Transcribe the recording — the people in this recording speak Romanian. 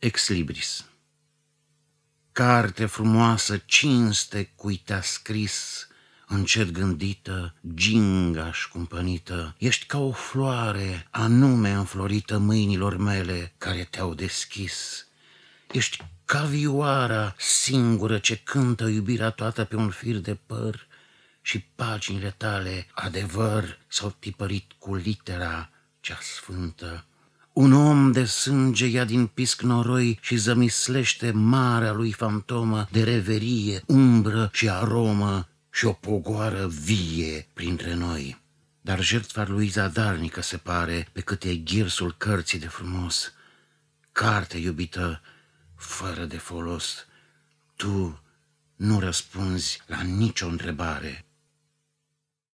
Ex Libris Carte frumoasă, cinste cui te-a scris, încet gândită, gingaș cumpănită, ești ca o floare anume înflorită mâinilor mele care te-au deschis. Ești ca vioara singură ce cântă iubirea toată pe un fir de păr și paginile tale, adevăr, s-au tipărit cu litera cea sfântă. Un om de sânge ia din pisc noroi și zămislește marea lui fantomă de reverie, umbră și aromă și o pogoară vie printre noi. Dar jertfa lui zadarnică se pare pe cât e ghirsul cărții de frumos. Carte iubită, fără de folos, tu nu răspunzi la nicio întrebare.